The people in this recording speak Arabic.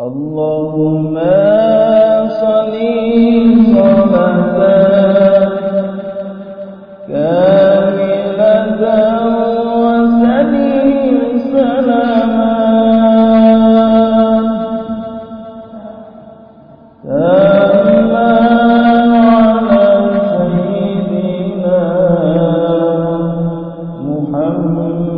اللهم صل صلاة كاملة وسلم سلاما محمد